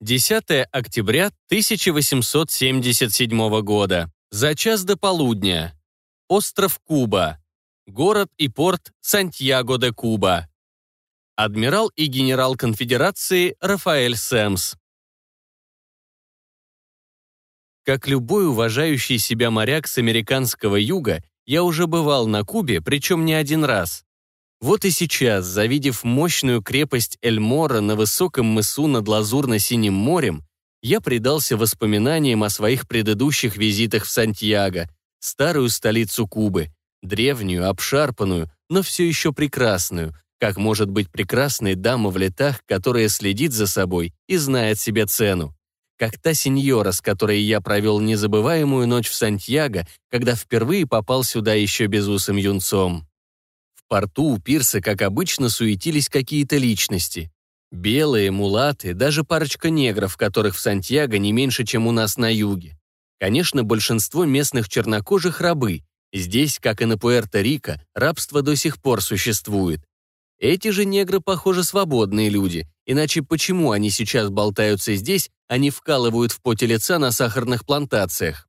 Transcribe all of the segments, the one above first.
10 октября 1877 года. За час до полудня. Остров Куба. Город и порт Сантьяго де Куба. Адмирал и генерал конфедерации Рафаэль Сэмс. Как любой уважающий себя моряк с американского юга, я уже бывал на Кубе, причем не один раз. Вот и сейчас, завидев мощную крепость Эльмора на высоком мысу над Лазурно-Синим морем, я предался воспоминаниям о своих предыдущих визитах в Сантьяго, старую столицу Кубы, древнюю, обшарпанную, но все еще прекрасную, как может быть прекрасной дама в летах, которая следит за собой и знает себе цену. Как та сеньора, с которой я провел незабываемую ночь в Сантьяго, когда впервые попал сюда еще безусым юнцом порту у пирса, как обычно, суетились какие-то личности. Белые, мулаты, даже парочка негров, которых в Сантьяго не меньше, чем у нас на юге. Конечно, большинство местных чернокожих рабы. Здесь, как и на Пуэрто-Рико, рабство до сих пор существует. Эти же негры, похоже, свободные люди, иначе почему они сейчас болтаются здесь, а не вкалывают в поте лица на сахарных плантациях?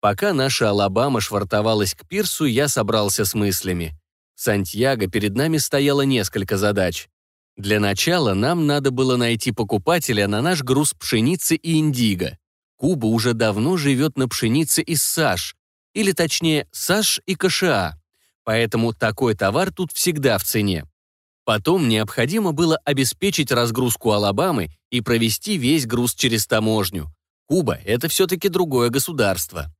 Пока наша Алабама швартовалась к пирсу, я собрался с мыслями. Сантьяго перед нами стояло несколько задач. Для начала нам надо было найти покупателя на наш груз пшеницы и индиго. Куба уже давно живет на пшенице из САШ, или точнее САШ и КША, поэтому такой товар тут всегда в цене. Потом необходимо было обеспечить разгрузку Алабамы и провести весь груз через таможню. Куба — это все-таки другое государство.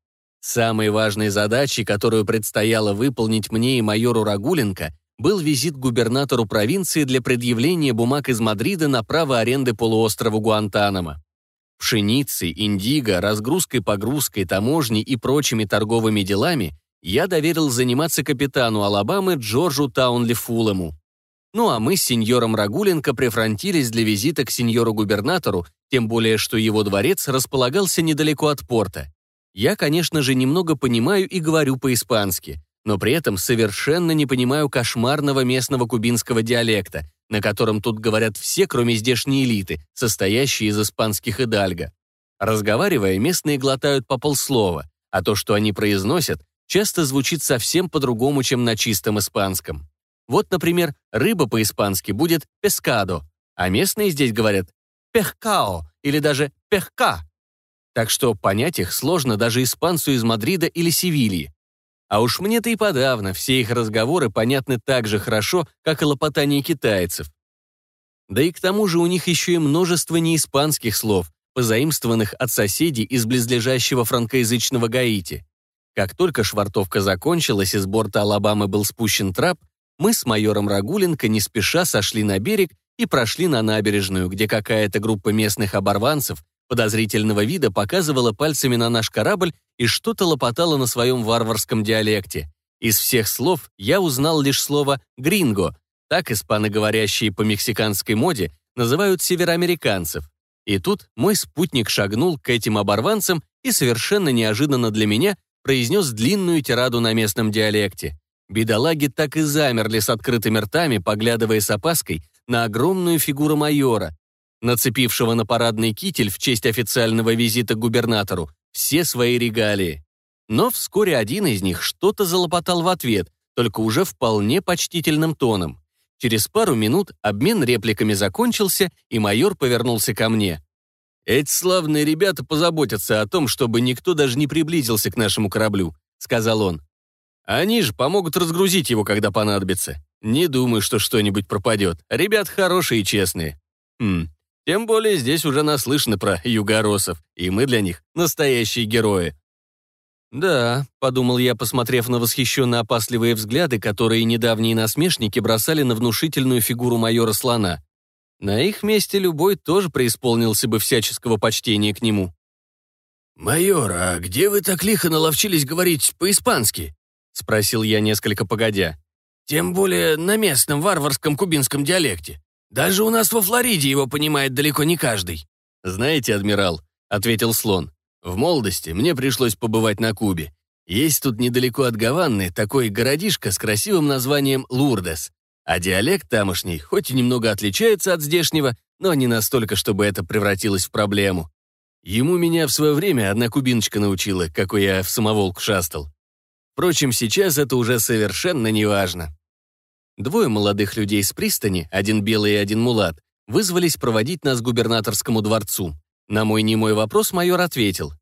Самой важной задачей, которую предстояло выполнить мне и майору Рагуленко, был визит к губернатору провинции для предъявления бумаг из Мадрида на право аренды полуострова Гуантанамо. Пшеницей, индиго, разгрузкой-погрузкой, таможней и прочими торговыми делами я доверил заниматься капитану Алабамы Джорджу Таунли Фулему. Ну а мы с сеньором Рагуленко прифронтились для визита к сеньору-губернатору, тем более что его дворец располагался недалеко от порта. Я, конечно же, немного понимаю и говорю по-испански, но при этом совершенно не понимаю кошмарного местного кубинского диалекта, на котором тут говорят все, кроме здешней элиты, состоящей из испанских идальго. Разговаривая, местные глотают по полслова, а то, что они произносят, часто звучит совсем по-другому, чем на чистом испанском. Вот, например, рыба по-испански будет «пескадо», а местные здесь говорят «пехкао» или даже «пехка», так что понять их сложно даже испанцу из Мадрида или Севильи. А уж мне-то и подавно все их разговоры понятны так же хорошо, как и лопотание китайцев. Да и к тому же у них еще и множество неиспанских слов, позаимствованных от соседей из близлежащего франкоязычного Гаити. Как только швартовка закончилась и с борта Алабамы был спущен трап, мы с майором Рагуленко не спеша сошли на берег и прошли на набережную, где какая-то группа местных оборванцев подозрительного вида показывала пальцами на наш корабль и что-то лопотала на своем варварском диалекте. Из всех слов я узнал лишь слово «гринго», так испаноговорящие по мексиканской моде называют североамериканцев. И тут мой спутник шагнул к этим оборванцам и совершенно неожиданно для меня произнес длинную тираду на местном диалекте. Бедолаги так и замерли с открытыми ртами, поглядывая с опаской на огромную фигуру майора, нацепившего на парадный китель в честь официального визита к губернатору все свои регалии. Но вскоре один из них что-то залопотал в ответ, только уже вполне почтительным тоном. Через пару минут обмен репликами закончился, и майор повернулся ко мне. «Эти славные ребята позаботятся о том, чтобы никто даже не приблизился к нашему кораблю», — сказал он. «Они же помогут разгрузить его, когда понадобится. Не думаю, что что-нибудь пропадет. Ребят хорошие и честные». «Хм, тем более здесь уже наслышаны про югоросов, и мы для них настоящие герои. «Да», — подумал я, посмотрев на восхищенно опасливые взгляды, которые недавние насмешники бросали на внушительную фигуру майора Слона. На их месте любой тоже преисполнился бы всяческого почтения к нему. «Майор, а где вы так лихо наловчились говорить по-испански?» — спросил я несколько погодя. «Тем более на местном варварском кубинском диалекте. Даже у нас во Флориде его понимает далеко не каждый». «Знаете, адмирал», — ответил слон, «в молодости мне пришлось побывать на Кубе. Есть тут недалеко от Гаванны такой городишко с красивым названием Лурдес. А диалект тамошний, хоть и немного отличается от здешнего, но не настолько, чтобы это превратилось в проблему. Ему меня в свое время одна кубиночка научила, какой я в самоволк шастал. Впрочем, сейчас это уже совершенно неважно. Двое молодых людей с пристани, один белый и один мулат, вызвались проводить нас к губернаторскому дворцу. На мой немой вопрос майор ответил.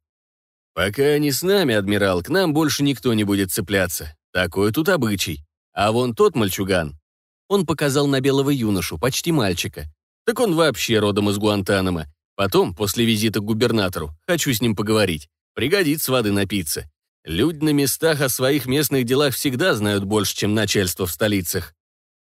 «Пока они с нами, адмирал, к нам больше никто не будет цепляться. Такой тут обычай. А вон тот мальчуган». Он показал на белого юношу, почти мальчика. Так он вообще родом из Гуантанамо. Потом, после визита к губернатору, хочу с ним поговорить. Пригодится воды напиться. Люди на местах о своих местных делах всегда знают больше, чем начальство в столицах.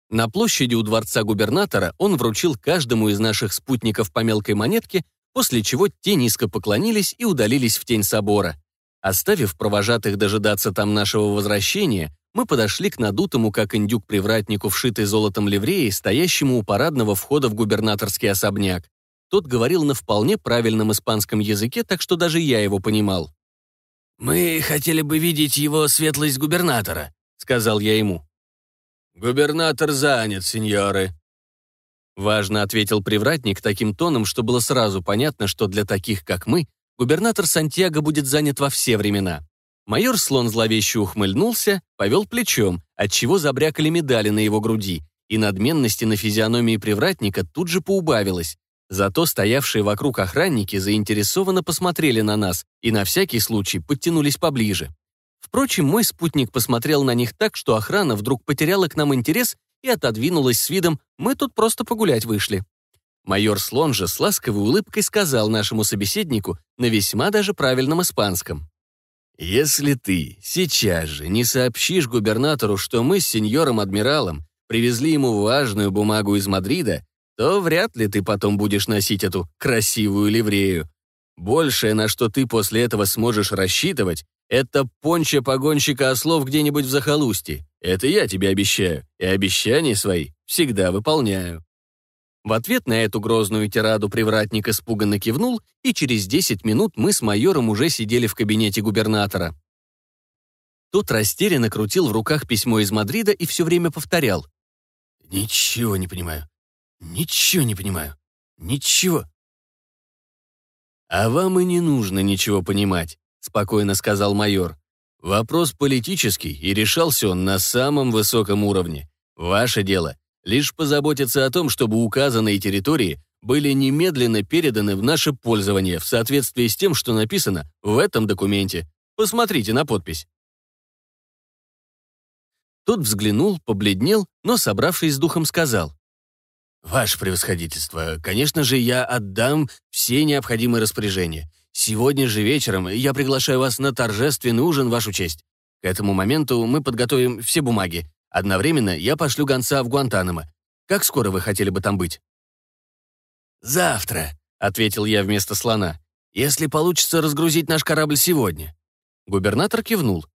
На площади у дворца губернатора он вручил каждому из наших спутников по мелкой монетке, после чего те низко поклонились и удалились в тень собора. Оставив провожатых дожидаться там нашего возвращения, мы подошли к надутому, как индюк-привратнику, вшитой золотом ливреи, стоящему у парадного входа в губернаторский особняк. Тот говорил на вполне правильном испанском языке, так что даже я его понимал. «Мы хотели бы видеть его светлость губернатора», — сказал я ему. «Губернатор занят, сеньоры», Важно ответил привратник таким тоном, что было сразу понятно, что для таких, как мы, губернатор Сантьяго будет занят во все времена. Майор Слон зловеще ухмыльнулся, повел плечом, отчего забрякали медали на его груди, и надменности на физиономии привратника тут же поубавилось. Зато стоявшие вокруг охранники заинтересованно посмотрели на нас и на всякий случай подтянулись поближе. Впрочем, мой спутник посмотрел на них так, что охрана вдруг потеряла к нам интерес и отодвинулась с видом «мы тут просто погулять вышли». Майор Слон же с ласковой улыбкой сказал нашему собеседнику на весьма даже правильном испанском. «Если ты сейчас же не сообщишь губернатору, что мы с сеньором-адмиралом привезли ему важную бумагу из Мадрида, то вряд ли ты потом будешь носить эту красивую ливрею. Большее, на что ты после этого сможешь рассчитывать, это понча погонщика ослов где-нибудь в захолустье. Это я тебе обещаю, и обещания свои всегда выполняю». В ответ на эту грозную тираду привратник испуганно кивнул, и через 10 минут мы с майором уже сидели в кабинете губернатора. Тот растерянно крутил в руках письмо из Мадрида и все время повторял. «Ничего не понимаю. Ничего не понимаю. Ничего». «А вам и не нужно ничего понимать», — спокойно сказал майор. «Вопрос политический, и решался он на самом высоком уровне. Ваше дело — лишь позаботиться о том, чтобы указанные территории были немедленно переданы в наше пользование в соответствии с тем, что написано в этом документе. Посмотрите на подпись». Тот взглянул, побледнел, но, собравшись с духом, сказал. «Ваше превосходительство, конечно же, я отдам все необходимые распоряжения. Сегодня же вечером я приглашаю вас на торжественный ужин, вашу честь. К этому моменту мы подготовим все бумаги. Одновременно я пошлю гонца в Гуантанамо. Как скоро вы хотели бы там быть?» «Завтра», — ответил я вместо слона. «Если получится разгрузить наш корабль сегодня». Губернатор кивнул.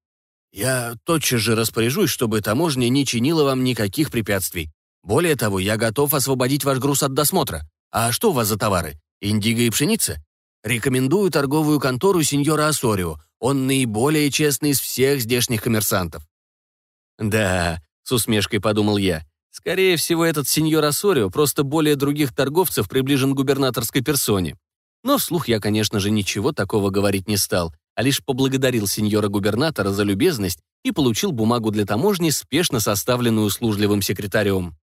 «Я тотчас же распоряжусь, чтобы таможня не чинила вам никаких препятствий. Более того, я готов освободить ваш груз от досмотра. А что у вас за товары? Индиго и пшеница? Рекомендую торговую контору сеньора Асорио. Он наиболее честный из всех здешних коммерсантов». «Да», — с усмешкой подумал я, «скорее всего, этот сеньор Асорио просто более других торговцев приближен к губернаторской персоне». Но вслух я, конечно же, ничего такого говорить не стал, а лишь поблагодарил сеньора-губернатора за любезность и получил бумагу для таможни, спешно составленную услужливым секретарем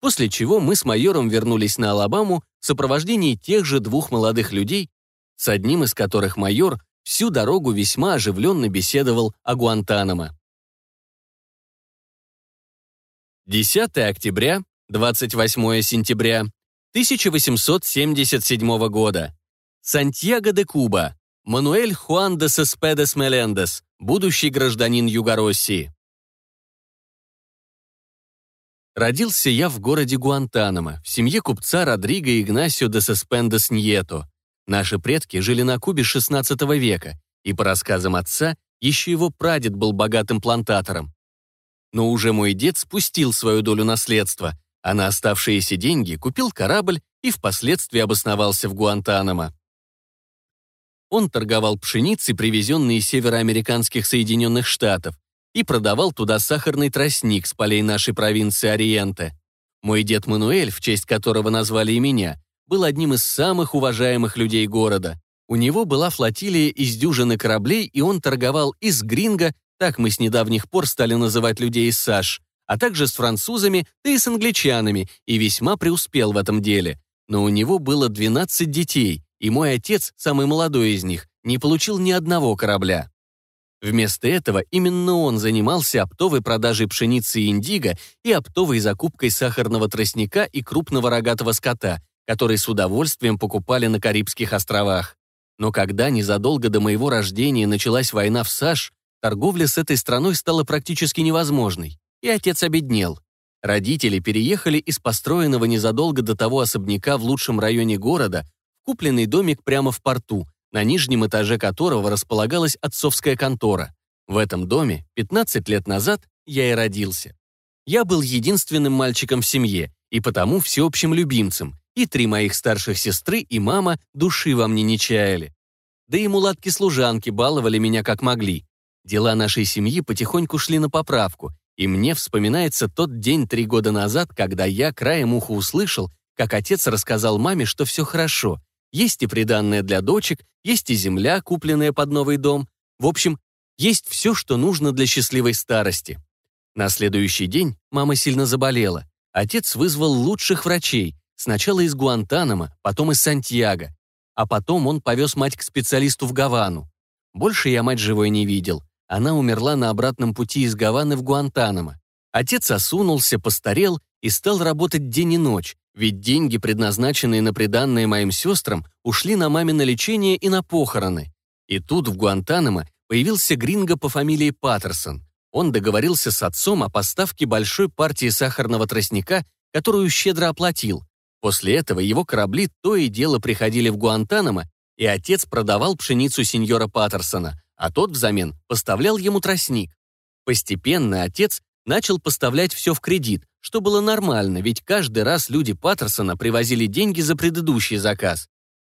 после чего мы с майором вернулись на Алабаму в сопровождении тех же двух молодых людей, с одним из которых майор всю дорогу весьма оживленно беседовал о Гуантанамо. 10 октября, 28 сентября 1877 года. Сантьяго де Куба. Мануэль Хуан де Сеспедес Мелендес, будущий гражданин Югороссии. Родился я в городе Гуантанамо, в семье купца Родриго Игнасио де Сеспендес Ньето. Наши предки жили на Кубе XVI века, и по рассказам отца, еще его прадед был богатым плантатором. Но уже мой дед спустил свою долю наследства, а на оставшиеся деньги купил корабль и впоследствии обосновался в Гуантанамо. Он торговал пшеницей, привезенной из североамериканских Соединенных Штатов, и продавал туда сахарный тростник с полей нашей провинции Ориенте. Мой дед Мануэль, в честь которого назвали и меня, был одним из самых уважаемых людей города. У него была флотилия из дюжины кораблей, и он торговал и с Гринго, так мы с недавних пор стали называть людей из САШ, а также с французами, да и с англичанами, и весьма преуспел в этом деле. Но у него было 12 детей, и мой отец, самый молодой из них, не получил ни одного корабля. Вместо этого именно он занимался оптовой продажей пшеницы и индиго и оптовой закупкой сахарного тростника и крупного рогатого скота, который с удовольствием покупали на Карибских островах. Но когда незадолго до моего рождения началась война в САШ, торговля с этой страной стала практически невозможной, и отец обеднел. Родители переехали из построенного незадолго до того особняка в лучшем районе города в купленный домик прямо в порту, на нижнем этаже которого располагалась отцовская контора. В этом доме 15 лет назад я и родился. Я был единственным мальчиком в семье и потому всеобщим любимцем, и три моих старших сестры и мама души во мне не чаяли. Да и мулатки-служанки баловали меня как могли. Дела нашей семьи потихоньку шли на поправку, и мне вспоминается тот день три года назад, когда я краем уха услышал, как отец рассказал маме, что все хорошо, есть и приданное для дочек, есть и земля, купленная под новый дом. В общем, есть все, что нужно для счастливой старости. На следующий день мама сильно заболела. Отец вызвал лучших врачей, сначала из Гуантанамо, потом из Сантьяго. А потом он повез мать к специалисту в Гавану. Больше я мать живой не видел. Она умерла на обратном пути из Гаваны в Гуантанамо. Отец осунулся, постарел и стал работать день и ночь, ведь деньги, предназначенные на приданное моим сестрам, ушли на мамино лечение и на похороны. И тут в Гуантанамо появился гринго по фамилии Паттерсон. Он договорился с отцом о поставке большой партии сахарного тростника, которую щедро оплатил. После этого его корабли то и дело приходили в Гуантанамо, и отец продавал пшеницу сеньора Паттерсона, а тот взамен поставлял ему тростник. Постепенно отец начал поставлять все в кредит, что было нормально, ведь каждый раз люди Паттерсона привозили деньги за предыдущий заказ.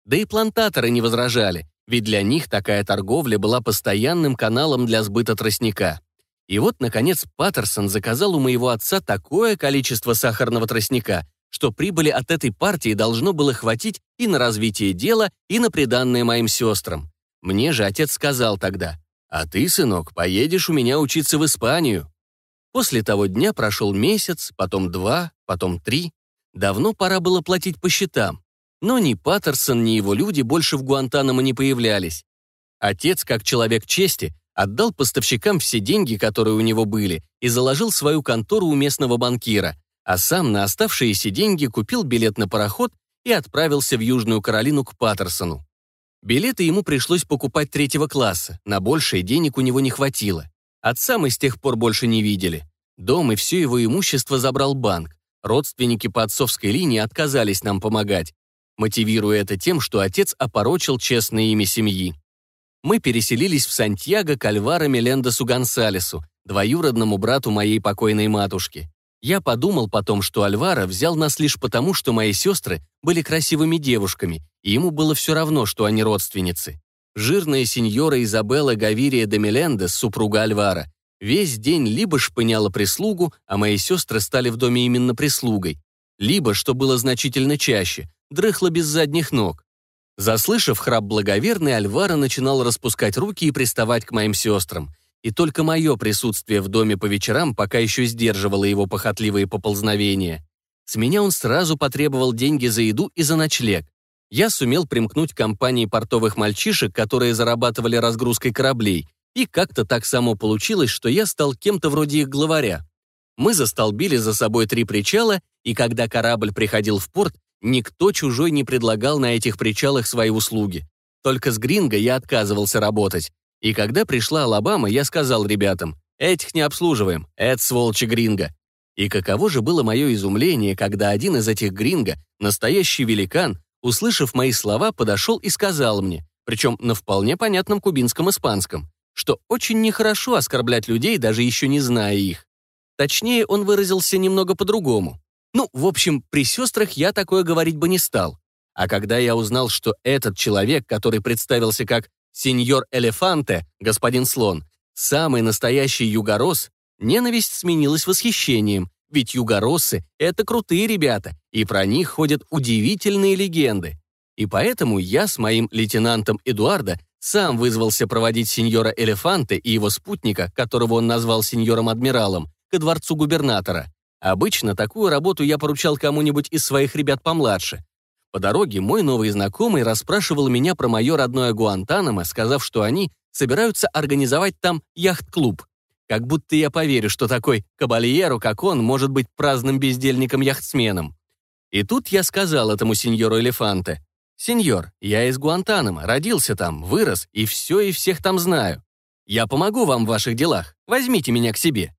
Да и плантаторы не возражали, ведь для них такая торговля была постоянным каналом для сбыта тростника. И вот, наконец, Паттерсон заказал у моего отца такое количество сахарного тростника, что прибыли от этой партии должно было хватить и на развитие дела, и на приданное моим сестрам. Мне же отец сказал тогда, «А ты, сынок, поедешь у меня учиться в Испанию». После того дня прошел месяц, потом два, потом три. Давно пора было платить по счетам. Но ни Паттерсон, ни его люди больше в Гуантанамо не появлялись. Отец, как человек чести, отдал поставщикам все деньги, которые у него были, и заложил свою контору у местного банкира, а сам на оставшиеся деньги купил билет на пароход и отправился в Южную Каролину к Паттерсону. Билеты ему пришлось покупать третьего класса, на большее денег у него не хватило. Отца мы с тех пор больше не видели. Дом и все его имущество забрал банк. Родственники по отцовской линии отказались нам помогать, мотивируя это тем, что отец опорочил честное имя семьи. Мы переселились в Сантьяго к Альваро Мелендесу Гонсалесу, двоюродному брату моей покойной матушки. Я подумал потом, что Альваро взял нас лишь потому, что мои сестры были красивыми девушками, и ему было все равно, что они родственницы. Жирная сеньора Изабелла Гавирия де Мелендес, супруга Альвара, весь день либо шпыняла прислугу, а мои сестры стали в доме именно прислугой, либо, что было значительно чаще, дрыхла без задних ног. Заслышав храп благоверный, Альвара начинал распускать руки и приставать к моим сестрам. И только мое присутствие в доме по вечерам пока еще сдерживало его похотливые поползновения. С меня он сразу потребовал деньги за еду и за ночлег я сумел примкнуть к компании портовых мальчишек, которые зарабатывали разгрузкой кораблей, и как-то так само получилось, что я стал кем-то вроде их главаря. Мы застолбили за собой три причала, и когда корабль приходил в порт, никто чужой не предлагал на этих причалах свои услуги. Только с Гринго я отказывался работать. И когда пришла Алабама, я сказал ребятам, «Этих не обслуживаем, это сволочи Гринго». И каково же было мое изумление, когда один из этих Гринго, настоящий великан, услышав мои слова, подошел и сказал мне, причем на вполне понятном кубинском испанском, что очень нехорошо оскорблять людей, даже еще не зная их. Точнее, он выразился немного по-другому. Ну, в общем, при сестрах я такое говорить бы не стал. А когда я узнал, что этот человек, который представился как сеньор Элефанте, господин слон, самый настоящий югорос, ненависть сменилась восхищением, ведь югороссы — это крутые ребята, и про них ходят удивительные легенды. И поэтому я с моим лейтенантом Эдуарда сам вызвался проводить сеньора Элефанте и его спутника, которого он назвал сеньором-адмиралом, ко дворцу губернатора. Обычно такую работу я поручал кому-нибудь из своих ребят помладше. По дороге мой новый знакомый расспрашивал меня про мое родное Гуантанамо, сказав, что они собираются организовать там яхт-клуб. Как будто я поверю, что такой кабальеру, как он, может быть праздным бездельником-яхтсменом. И тут я сказал этому сеньору Элефанте, «Сеньор, я из Гуантанамо, родился там, вырос, и все и всех там знаю. Я помогу вам в ваших делах, возьмите меня к себе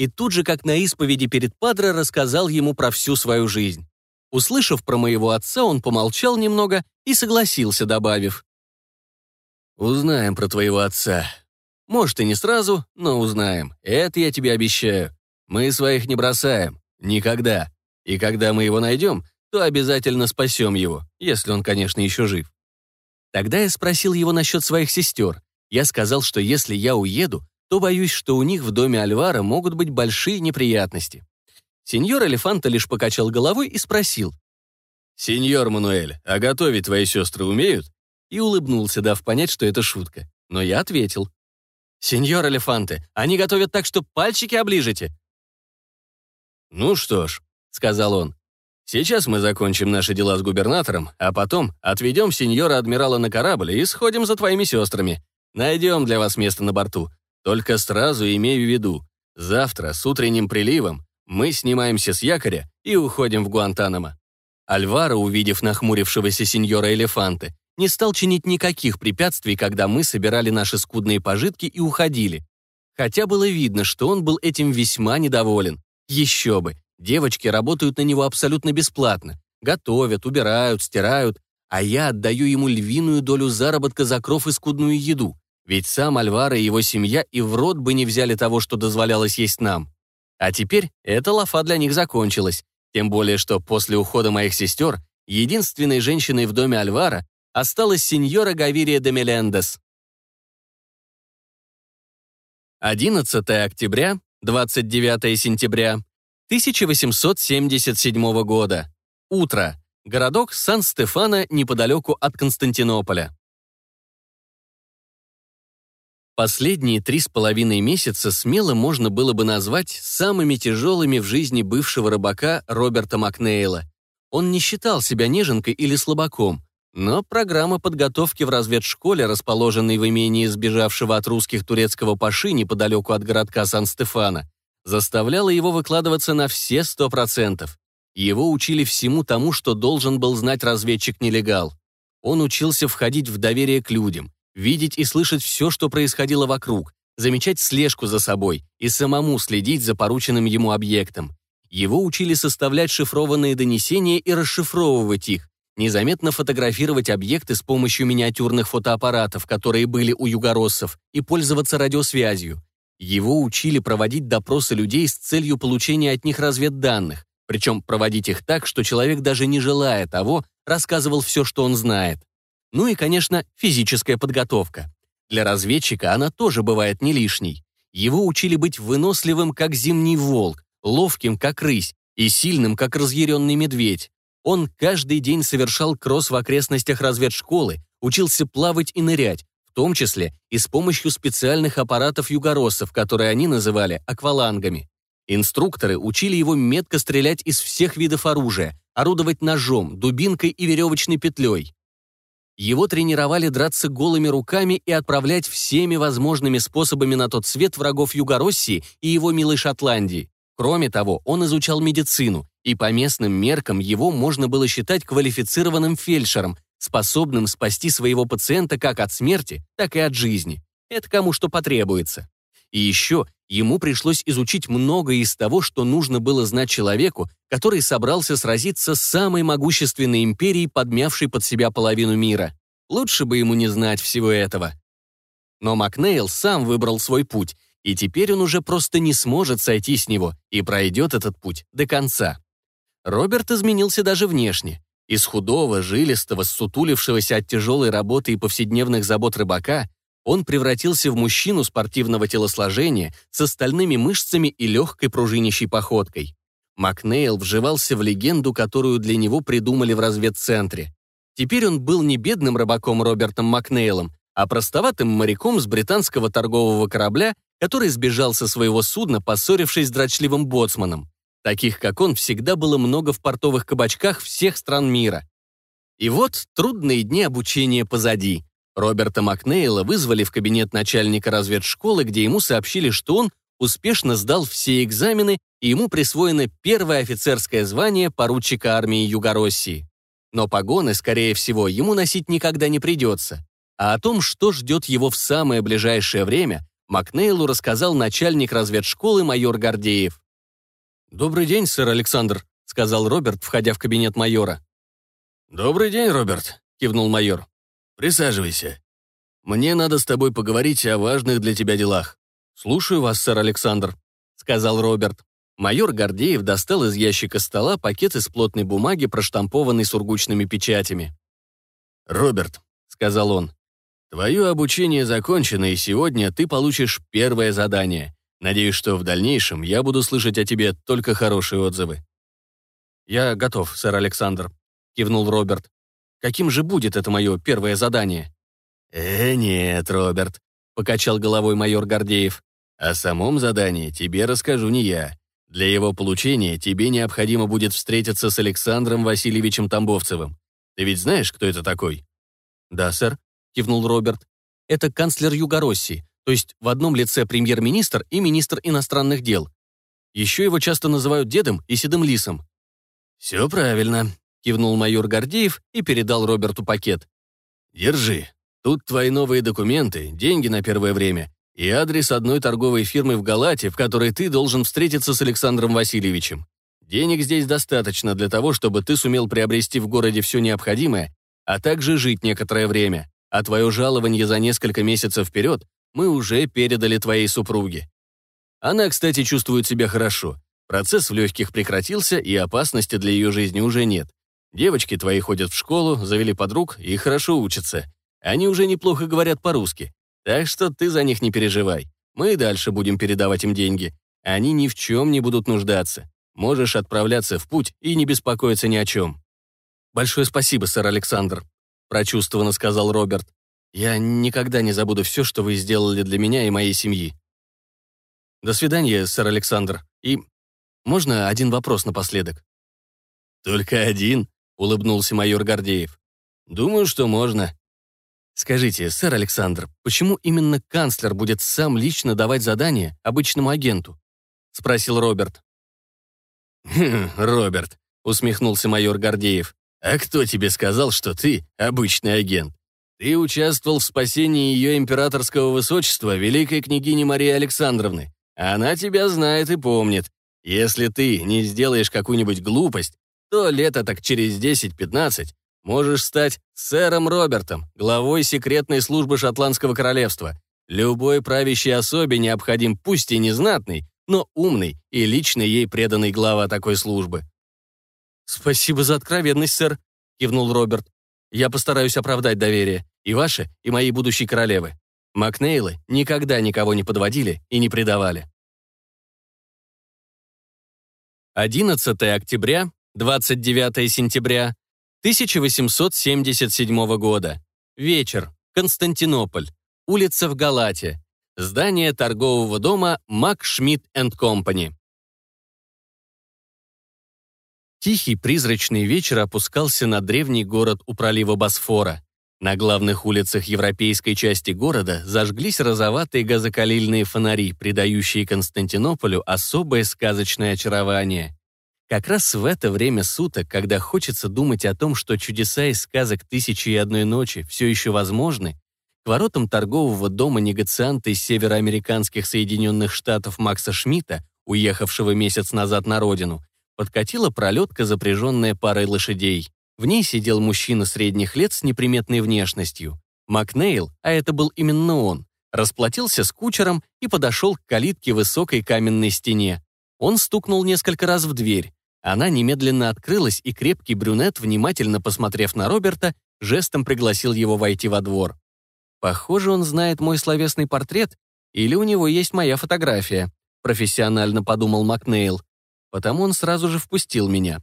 и тут же, как на исповеди перед Падре, рассказал ему про всю свою жизнь. Услышав про моего отца, он помолчал немного и согласился, добавив. «Узнаем про твоего отца. Может, и не сразу, но узнаем. Это я тебе обещаю. Мы своих не бросаем. Никогда. И когда мы его найдем, то обязательно спасем его, если он, конечно, еще жив». Тогда я спросил его насчет своих сестер. Я сказал, что если я уеду, то боюсь, что у них в доме Альвара могут быть большие неприятности. Сеньор Элефанта лишь покачал головой и спросил. «Сеньор Мануэль, а готовить твои сестры умеют?» И улыбнулся, дав понять, что это шутка. Но я ответил. «Сеньор Элефанте, они готовят так, что пальчики оближете». «Ну что ж», — сказал он, «сейчас мы закончим наши дела с губернатором, а потом отведем сеньора-адмирала на корабль и сходим за твоими сестрами. Найдем для вас место на борту. Только сразу имею в виду, завтра с утренним приливом мы снимаемся с якоря и уходим в Гуантанамо. Альваро, увидев нахмурившегося сеньора Элефанте, не стал чинить никаких препятствий, когда мы собирали наши скудные пожитки и уходили. Хотя было видно, что он был этим весьма недоволен. Еще бы, девочки работают на него абсолютно бесплатно. Готовят, убирают, стирают, а я отдаю ему львиную долю заработка за кров и скудную еду. Ведь сам Альваро и его семья и в рот бы не взяли того, что дозволялось есть нам. А теперь эта лафа для них закончилась. Тем более, что после ухода моих сестер единственной женщиной в доме Альвара осталась сеньора Гавирия де Мелендес. 11 октября, 29 сентября 1877 года. Утро. Городок Сан-Стефано неподалеку от Константинополя. Последние три с половиной месяца смело можно было бы назвать самыми тяжелыми в жизни бывшего рыбака Роберта Макнейла. Он не считал себя неженкой или слабаком, но программа подготовки в разведшколе, расположенной в имении сбежавшего от русских турецкого паши неподалеку от городка Сан-Стефана, заставляла его выкладываться на все сто процентов. Его учили всему тому, что должен был знать разведчик-нелегал. Он учился входить в доверие к людям, видеть и слышать все, что происходило вокруг, замечать слежку за собой и самому следить за порученным ему объектом. Его учили составлять шифрованные донесения и расшифровывать их, незаметно фотографировать объекты с помощью миниатюрных фотоаппаратов, которые были у югороссов, и пользоваться радиосвязью. Его учили проводить допросы людей с целью получения от них разведданных, причем проводить их так, что человек, даже не желая того, рассказывал все, что он знает. Ну и, конечно, физическая подготовка. Для разведчика она тоже бывает не лишней. Его учили быть выносливым, как зимний волк, ловким, как рысь, и сильным, как разъяренный медведь. Он каждый день совершал кросс в окрестностях разведшколы, учился плавать и нырять, в том числе и с помощью специальных аппаратов югороссов, которые они называли аквалангами. Инструкторы учили его метко стрелять из всех видов оружия, орудовать ножом, дубинкой и веревочной петлей. Его тренировали драться голыми руками и отправлять всеми возможными способами на тот свет врагов Югороссии и его милой Шотландии. Кроме того, он изучал медицину, и по местным меркам его можно было считать квалифицированным фельдшером, способным спасти своего пациента как от смерти, так и от жизни. Это кому что потребуется. И еще ему пришлось изучить многое из того, что нужно было знать человеку, который собрался сразиться с самой могущественной империей, подмявшей под себя половину мира. Лучше бы ему не знать всего этого. Но Макнейл сам выбрал свой путь, и теперь он уже просто не сможет сойти с него и пройдет этот путь до конца. Роберт изменился даже внешне. Из худого, жилистого, сутулившегося от тяжелой работы и повседневных забот рыбака Он превратился в мужчину спортивного телосложения с остальными мышцами и легкой пружинящей походкой. Макнейл вживался в легенду, которую для него придумали в разведцентре. Теперь он был не бедным рыбаком Робертом Макнейлом, а простоватым моряком с британского торгового корабля, который сбежал со своего судна, поссорившись с дрочливым боцманом. Таких, как он, всегда было много в портовых кабачках всех стран мира. И вот трудные дни обучения позади. Роберта Макнейла вызвали в кабинет начальника разведшколы, где ему сообщили, что он успешно сдал все экзамены, и ему присвоено первое офицерское звание поручика армии Югороссии. Но погоны, скорее всего, ему носить никогда не придется. А о том, что ждет его в самое ближайшее время, Макнейлу рассказал начальник разведшколы майор Гордеев. «Добрый день, сэр Александр», — сказал Роберт, входя в кабинет майора. «Добрый день, Роберт», — кивнул майор. «Присаживайся. Мне надо с тобой поговорить о важных для тебя делах». «Слушаю вас, сэр Александр», — сказал Роберт. Майор Гордеев достал из ящика стола пакет из плотной бумаги, проштампованный сургучными печатями. «Роберт», — сказал он, — «твое обучение закончено, и сегодня ты получишь первое задание. Надеюсь, что в дальнейшем я буду слышать о тебе только хорошие отзывы». «Я готов, сэр Александр», — кивнул Роберт. «Каким же будет это мое первое задание?» «Э, нет, Роберт», — покачал головой майор Гордеев. «О самом задании тебе расскажу не я. Для его получения тебе необходимо будет встретиться с Александром Васильевичем Тамбовцевым. Ты ведь знаешь, кто это такой?» «Да, сэр», — кивнул Роберт. «Это канцлер Югороссии, то есть в одном лице премьер-министр и министр иностранных дел. Еще его часто называют дедом и седым лисом». «Все правильно», — кивнул майор Гордеев и передал Роберту пакет. «Держи. Тут твои новые документы, деньги на первое время и адрес одной торговой фирмы в Галате, в которой ты должен встретиться с Александром Васильевичем. Денег здесь достаточно для того, чтобы ты сумел приобрести в городе все необходимое, а также жить некоторое время. А твое жалование за несколько месяцев вперед мы уже передали твоей супруге. Она, кстати, чувствует себя хорошо. Процесс в легких прекратился, и опасности для ее жизни уже нет. Девочки твои ходят в школу, завели подруг и хорошо учатся. Они уже неплохо говорят по-русски. Так что ты за них не переживай. Мы и дальше будем передавать им деньги. Они ни в чем не будут нуждаться. Можешь отправляться в путь и не беспокоиться ни о чем». «Большое спасибо, сэр Александр», — прочувствованно сказал Роберт. «Я никогда не забуду все, что вы сделали для меня и моей семьи». «До свидания, сэр Александр. И можно один вопрос напоследок?» «Только один?» Улыбнулся майор Гордеев. «Думаю, что можно». «Скажите, сэр Александр, почему именно канцлер будет сам лично давать задание обычному агенту?» — спросил Роберт. «Хм, Роберт», — усмехнулся майор Гордеев, «а кто тебе сказал, что ты обычный агент? Ты участвовал в спасении ее императорского высочества, великой княгини Марии Александровны. Она тебя знает и помнит. Если ты не сделаешь какую-нибудь глупость, то лето так через 10-15 можешь стать сэром Робертом, главой секретной службы Шотландского королевства. Любой правящей особе необходим пусть и незнатный, но умный и лично ей преданный глава такой службы. «Спасибо за откровенность, сэр», — кивнул Роберт. «Я постараюсь оправдать доверие, и ваше, и моей будущей королевы. Макнейлы никогда никого не подводили и не предавали». 11 октября 29 сентября 1877 года. Вечер. Константинополь. Улица в Галате. Здание торгового дома Мак Шмидт энд Компани. Тихий призрачный вечер опускался на древний город у пролива Босфора. На главных улицах европейской части города зажглись розоватые газокалильные фонари, придающие Константинополю особое сказочное очарование. Как раз в это время суток, когда хочется думать о том, что чудеса из сказок «Тысячи и одной ночи» все еще возможны, к воротам торгового дома негацианта из североамериканских Соединенных Штатов Макса Шмидта, уехавшего месяц назад на родину, подкатила пролетка, запряженная парой лошадей. В ней сидел мужчина средних лет с неприметной внешностью. Макнейл, а это был именно он, расплатился с кучером и подошел к калитке высокой каменной стене. Он стукнул несколько раз в дверь. Она немедленно открылась, и крепкий брюнет, внимательно посмотрев на Роберта, жестом пригласил его войти во двор. Похоже, он знает мой словесный портрет, или у него есть моя фотография, профессионально подумал Макнейл. Потому он сразу же впустил меня.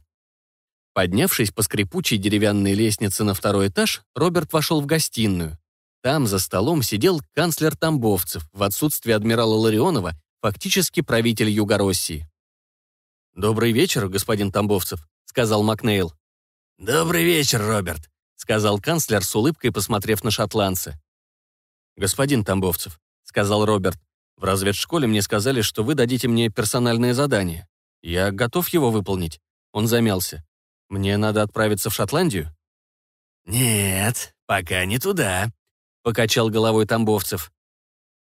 Поднявшись по скрипучей деревянной лестнице на второй этаж, Роберт вошел в гостиную. Там за столом сидел канцлер Тамбовцев, в отсутствие адмирала Ларионова, фактически правитель Юго-России. «Добрый вечер, господин Тамбовцев», — сказал Макнейл. «Добрый вечер, Роберт», — сказал канцлер с улыбкой, посмотрев на шотландца. «Господин Тамбовцев», — сказал Роберт, «в разведшколе мне сказали, что вы дадите мне персональное задание. Я готов его выполнить». Он замялся. «Мне надо отправиться в Шотландию?» «Нет, пока не туда», — покачал головой Тамбовцев.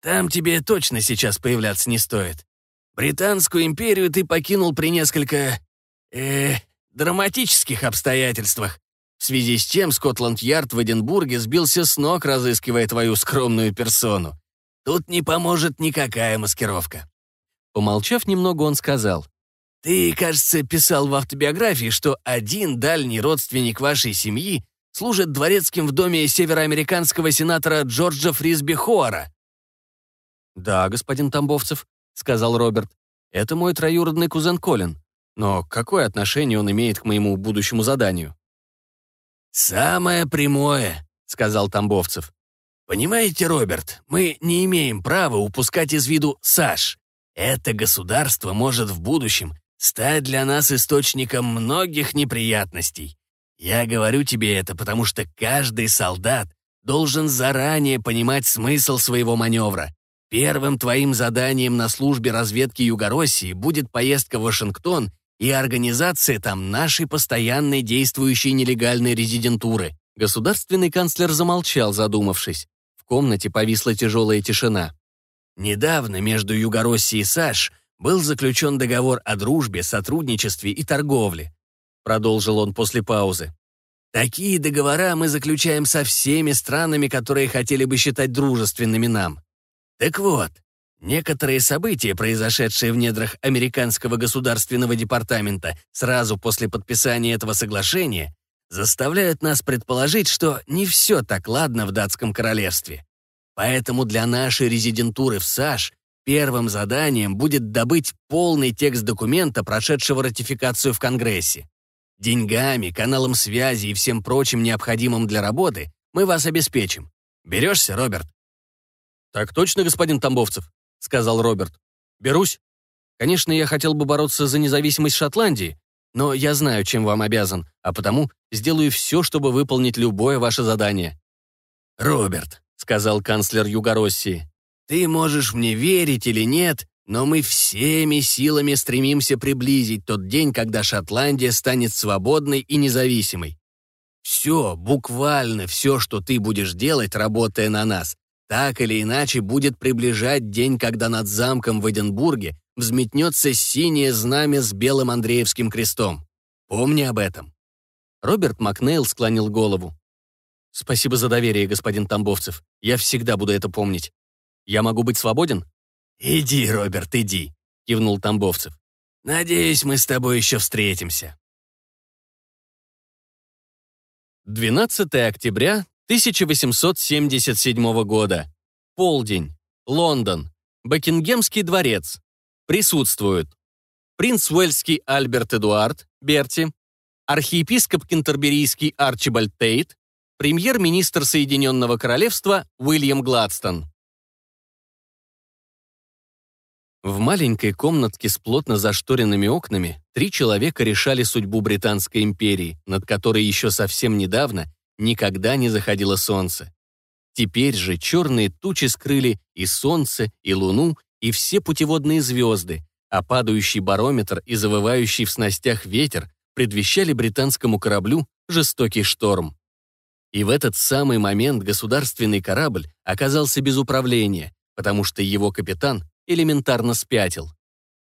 «Там тебе точно сейчас появляться не стоит. Британскую империю ты покинул при несколько... э драматических обстоятельствах, в связи с чем Скотланд-Ярд в Эдинбурге сбился с ног, разыскивая твою скромную персону. Тут не поможет никакая маскировка». Помолчав немного, он сказал. «Ты, кажется, писал в автобиографии, что один дальний родственник вашей семьи служит дворецким в доме североамериканского сенатора Джорджа Фрисби Хоара». «Да, господин Тамбовцев», — сказал Роберт. «Это мой троюродный кузен Колин. Но какое отношение он имеет к моему будущему заданию?» «Самое прямое», — сказал Тамбовцев. «Понимаете, Роберт, мы не имеем права упускать из виду САШ. Это государство может в будущем стать для нас источником многих неприятностей. Я говорю тебе это, потому что каждый солдат должен заранее понимать смысл своего маневра. Первым твоим заданием на службе разведки Югороссии будет поездка в Вашингтон и организация там нашей постоянной действующей нелегальной резидентуры». Государственный канцлер замолчал, задумавшись. В комнате повисла тяжелая тишина. Недавно между Югороссией и САШ был заключен договор о дружбе, сотрудничестве и торговле. Продолжил он после паузы. Такие договора мы заключаем со всеми странами, которые хотели бы считать дружественными нам. Так вот, некоторые события, произошедшие в недрах американского государственного департамента сразу после подписания этого соглашения, заставляют нас предположить, что не все так ладно в датском королевстве. Поэтому для нашей резидентуры в САШ первым заданием будет добыть полный текст документа, прошедшего ратификацию в Конгрессе. Деньгами, каналом связи и всем прочим необходимым для работы мы вас обеспечим. Берешься, Роберт?» «Так точно, господин Тамбовцев», — сказал Роберт. «Берусь. Конечно, я хотел бы бороться за независимость Шотландии, но я знаю, чем вам обязан, а потому сделаю все, чтобы выполнить любое ваше задание». «Роберт», — сказал канцлер Югороссии, «ты можешь мне верить или нет, но мы всеми силами стремимся приблизить тот день, когда Шотландия станет свободной и независимой. Все, буквально все, что ты будешь делать, работая на нас, так или иначе будет приближать день, когда над замком в Эдинбурге взметнется синее знамя с белым Андреевским крестом. Помни об этом». Роберт Макнейл склонил голову. «Спасибо за доверие, господин Тамбовцев. Я всегда буду это помнить. Я могу быть свободен?» «Иди, Роберт, иди», — кивнул Тамбовцев. «Надеюсь, мы с тобой еще встретимся». 12 октября 1877 года. Полдень. Лондон. Бекингемский дворец. Присутствуют. Принц Уэльский Альберт Эдуард, Берти, архиепископ Кентерберийский Арчибальд Тейт, премьер-министр Соединенного Королевства Уильям Гладстон. В маленькой комнатке с плотно зашторенными окнами три человека решали судьбу Британской империи, над которой еще совсем недавно никогда не заходило солнце. Теперь же черные тучи скрыли и солнце, и луну, и все путеводные звезды, а падающий барометр и завывающий в снастях ветер предвещали британскому кораблю жестокий шторм. И в этот самый момент государственный корабль оказался без управления, потому что его капитан элементарно спятил.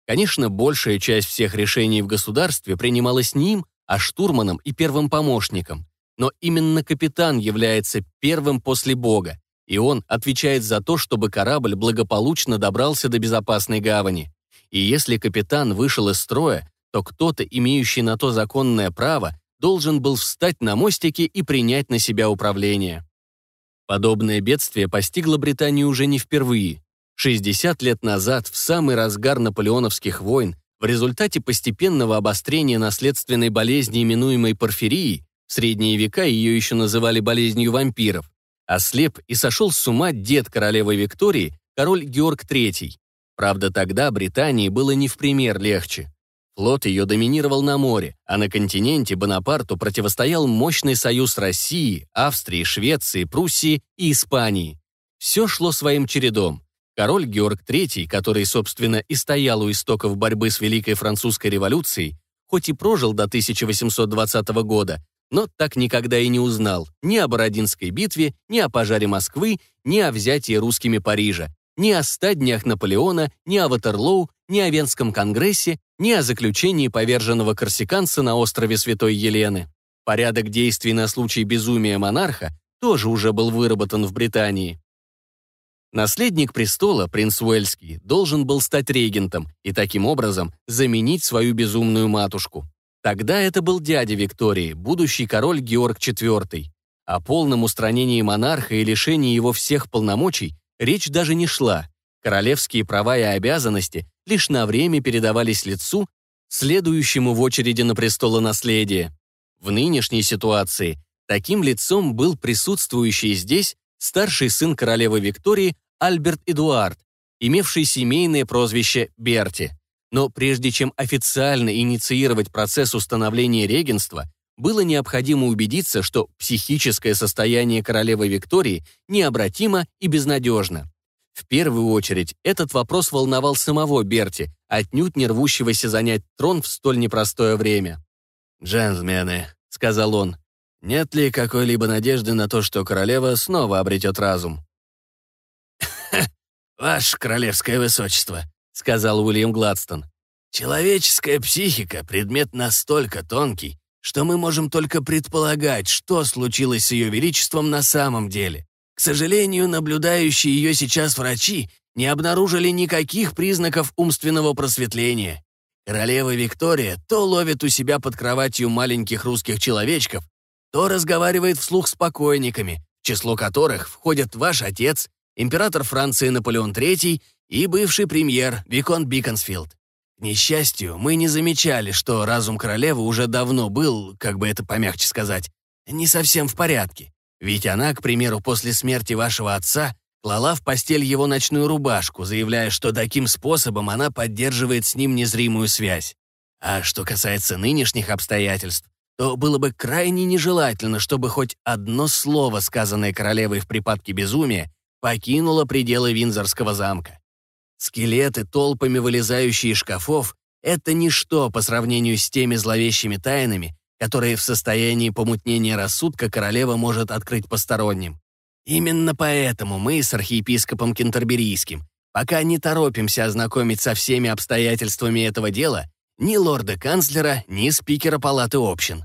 Конечно, большая часть всех решений в государстве принималась не им, а штурманом и первым помощником. Но именно капитан является первым после Бога, и он отвечает за то, чтобы корабль благополучно добрался до безопасной гавани. И если капитан вышел из строя, то кто-то, имеющий на то законное право, должен был встать на мостике и принять на себя управление. Подобное бедствие постигло Британию уже не впервые. 60 лет назад, в самый разгар наполеоновских войн, в результате постепенного обострения наследственной болезни, именуемой порфирией, в средние века ее еще называли болезнью вампиров, ослеп и сошел с ума дед королевы Виктории, король Георг III. Правда, тогда Британии было не в пример легче. Флот ее доминировал на море, а на континенте Бонапарту противостоял мощный союз России, Австрии, Швеции, Пруссии и Испании. Все шло своим чередом. Король Георг III, который, собственно, и стоял у истоков борьбы с Великой Французской революцией, хоть и прожил до 1820 года, но так никогда и не узнал ни о Бородинской битве, ни о пожаре Москвы, ни о взятии русскими Парижа, ни о ста днях Наполеона, ни о Ватерлоу, ни о Венском конгрессе, ни о заключении поверженного корсиканца на острове Святой Елены. Порядок действий на случай безумия монарха тоже уже был выработан в Британии. Наследник престола, принц Уэльский, должен был стать регентом и таким образом заменить свою безумную матушку. Тогда это был дядя Виктории, будущий король Георг IV. О полном устранении монарха и лишении его всех полномочий речь даже не шла. Королевские права и обязанности лишь на время передавались лицу, следующему в очереди на престолонаследие. В нынешней ситуации таким лицом был присутствующий здесь старший сын королевы Виктории Альберт Эдуард, имевший семейное прозвище Берти. Но прежде чем официально инициировать процесс установления регенства, было необходимо убедиться, что психическое состояние королевы Виктории необратимо и безнадежно. В первую очередь, этот вопрос волновал самого Берти, отнюдь не рвущегося занять трон в столь непростое время. «Джентльмены», — сказал он, нет ли какой-либо надежды на то, что королева снова обретет разум? «Ваше королевское высочество», — сказал Уильям Гладстон. «Человеческая психика — предмет настолько тонкий, что мы можем только предполагать, что случилось с ее величеством на самом деле. К сожалению, наблюдающие ее сейчас врачи не обнаружили никаких признаков умственного просветления. Королева Виктория то ловит у себя под кроватью маленьких русских человечков, то разговаривает вслух с покойниками, в число которых входят ваш отец, император Франции Наполеон III и бывший премьер Викон Биконсфилд. К несчастью, мы не замечали, что разум королевы уже давно был, как бы это помягче сказать, не совсем в порядке. Ведь она, к примеру, после смерти вашего отца клала в постель его ночную рубашку, заявляя, что таким способом она поддерживает с ним незримую связь. А что касается нынешних обстоятельств, то было бы крайне нежелательно, чтобы хоть одно слово, сказанное королевой в припадке безумия, покинуло пределы Винзорского замка. Скелеты, толпами вылезающие из шкафов, это ничто по сравнению с теми зловещими тайнами, которые в состоянии помутнения рассудка королева может открыть посторонним. Именно поэтому мы с архиепископом Кентерберийским пока не торопимся ознакомить со всеми обстоятельствами этого дела ни лорда-канцлера, ни спикера палаты общин.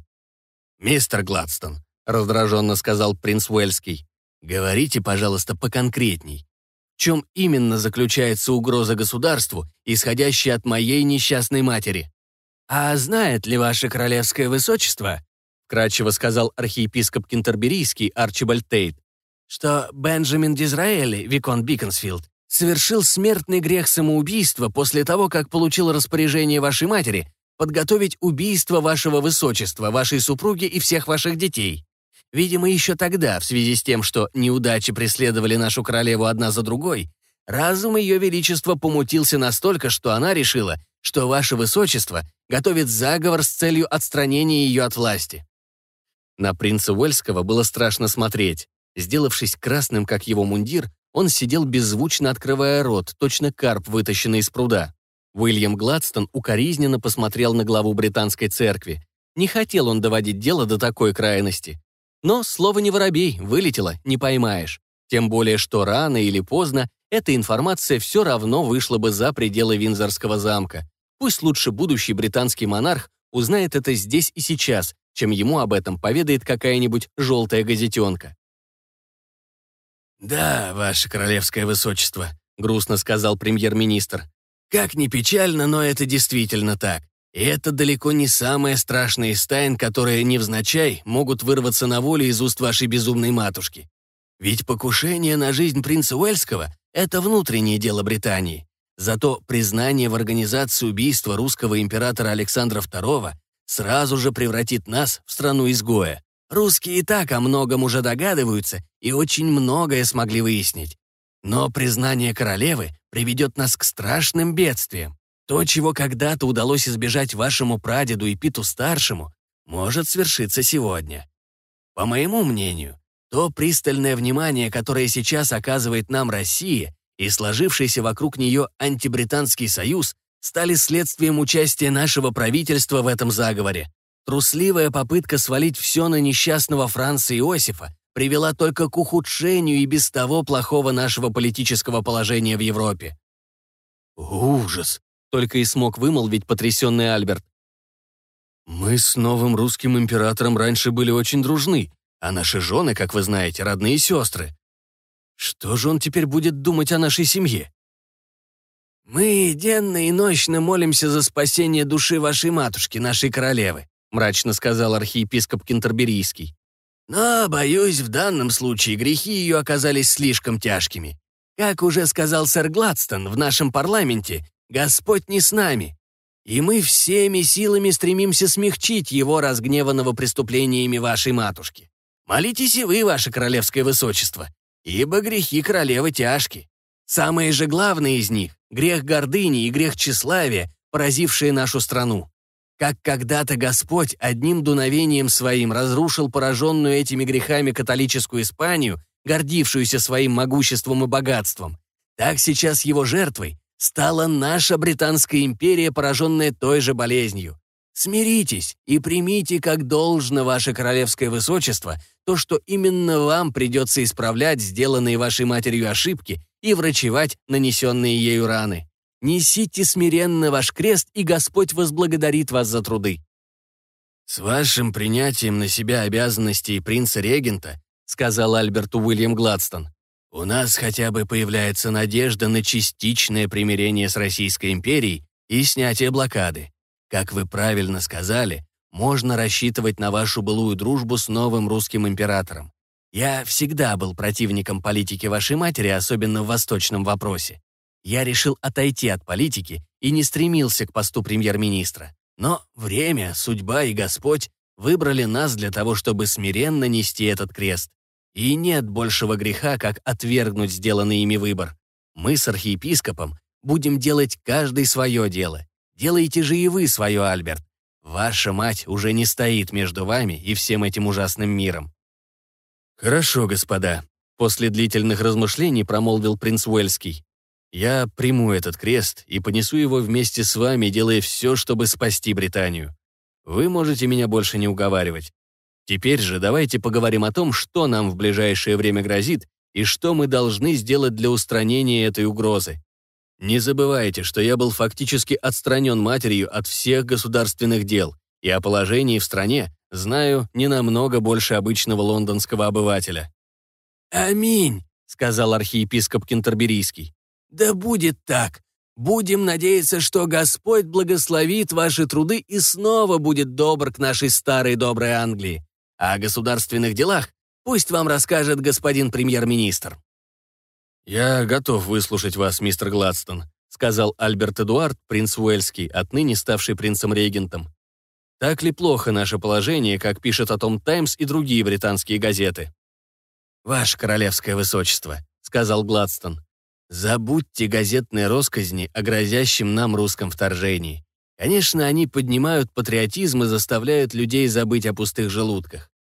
«Мистер Гладстон», — раздраженно сказал принц Уэльский, «говорите, пожалуйста, поконкретней. В чем именно заключается угроза государству, исходящая от моей несчастной матери?» «А знает ли ваше королевское высочество, — кратчево сказал архиепископ Кентерберийский Арчибальд Тейт, что Бенджамин Дизраэли, Викон Биконсфилд, совершил смертный грех самоубийства после того, как получил распоряжение вашей матери подготовить убийство вашего высочества, вашей супруги и всех ваших детей. Видимо, еще тогда, в связи с тем, что неудачи преследовали нашу королеву одна за другой, разум ее величества помутился настолько, что она решила, что ваше высочество готовит заговор с целью отстранения ее от власти. На принца Уэльского было страшно смотреть. Сделавшись красным, как его мундир, он сидел беззвучно открывая рот, точно карп, вытащенный из пруда. Уильям Гладстон укоризненно посмотрел на главу британской церкви. Не хотел он доводить дело до такой крайности. Но слово не воробей, вылетело, не поймаешь. Тем более, что рано или поздно эта информация все равно вышла бы за пределы Винзорского замка. Пусть лучше будущий британский монарх узнает это здесь и сейчас, чем ему об этом поведает какая-нибудь желтая газетенка. «Да, ваше королевское высочество», — грустно сказал премьер-министр. «Как ни печально, но это действительно так. И это далеко не самая страшная из тайн, которые невзначай могут вырваться на волю из уст вашей безумной матушки. Ведь покушение на жизнь принца Уэльского — это внутреннее дело Британии. Зато признание в организации убийства русского императора Александра II сразу же превратит нас в страну-изгоя. Русские и так о многом уже догадываются и очень многое смогли выяснить. Но признание королевы приведет нас к страшным бедствиям. То, чего когда-то удалось избежать вашему прадеду и Питу-старшему, может свершиться сегодня. По моему мнению, то пристальное внимание, которое сейчас оказывает нам Россия и сложившийся вокруг нее антибританский союз, стали следствием участия нашего правительства в этом заговоре. Трусливая попытка свалить все на несчастного Франца Иосифа привела только к ухудшению и без того плохого нашего политического положения в Европе. «Ужас!» — только и смог вымолвить потрясенный Альберт. «Мы с новым русским императором раньше были очень дружны, а наши жены, как вы знаете, родные сестры. Что же он теперь будет думать о нашей семье?» «Мы денно и ночно молимся за спасение души вашей матушки, нашей королевы», мрачно сказал архиепископ Кентерберийский. Но, боюсь, в данном случае грехи ее оказались слишком тяжкими. Как уже сказал сэр Гладстон в нашем парламенте, Господь не с нами. И мы всеми силами стремимся смягчить его разгневанного преступлениями вашей матушки. Молитесь и вы, ваше королевское высочество, ибо грехи королевы тяжки. Самые же главные из них — грех гордыни и грех тщеславия, поразившие нашу страну как когда-то Господь одним дуновением своим разрушил пораженную этими грехами католическую Испанию, гордившуюся своим могуществом и богатством, так сейчас его жертвой стала наша Британская империя, пораженная той же болезнью. Смиритесь и примите как должно ваше королевское высочество то, что именно вам придется исправлять сделанные вашей матерью ошибки и врачевать нанесенные ею раны. Несите смиренно ваш крест, и Господь возблагодарит вас за труды». «С вашим принятием на себя обязанностей принца-регента», сказал Альберту Уильям Гладстон, «у нас хотя бы появляется надежда на частичное примирение с Российской империей и снятие блокады. Как вы правильно сказали, можно рассчитывать на вашу былую дружбу с новым русским императором. Я всегда был противником политики вашей матери, особенно в восточном вопросе я решил отойти от политики и не стремился к посту премьер-министра. Но время, судьба и Господь выбрали нас для того, чтобы смиренно нести этот крест. И нет большего греха, как отвергнуть сделанный ими выбор. Мы с архиепископом будем делать каждый свое дело. Делайте же и вы свое, Альберт. Ваша мать уже не стоит между вами и всем этим ужасным миром. «Хорошо, господа», — после длительных размышлений промолвил принц Уэльский. Я приму этот крест и понесу его вместе с вами, делая все, чтобы спасти Британию. Вы можете меня больше не уговаривать. Теперь же давайте поговорим о том, что нам в ближайшее время грозит и что мы должны сделать для устранения этой угрозы. Не забывайте, что я был фактически отстранен матерью от всех государственных дел, и о положении в стране знаю не намного больше обычного лондонского обывателя. «Аминь», — сказал архиепископ Кентерберийский. Да будет так. Будем надеяться, что Господь благословит ваши труды и снова будет добр к нашей старой доброй Англии. А о государственных делах пусть вам расскажет господин премьер-министр». «Я готов выслушать вас, мистер Гладстон», сказал Альберт Эдуард, принц Уэльский, отныне ставший принцем-регентом. «Так ли плохо наше положение, как пишет о том «Таймс» и другие британские газеты?» «Ваше королевское высочество», — сказал Гладстон, Забудьте газетные росказни о грозящем нам русском вторжении. Конечно, они поднимают патриотизм и заставляют людей забыть о пустых желудках.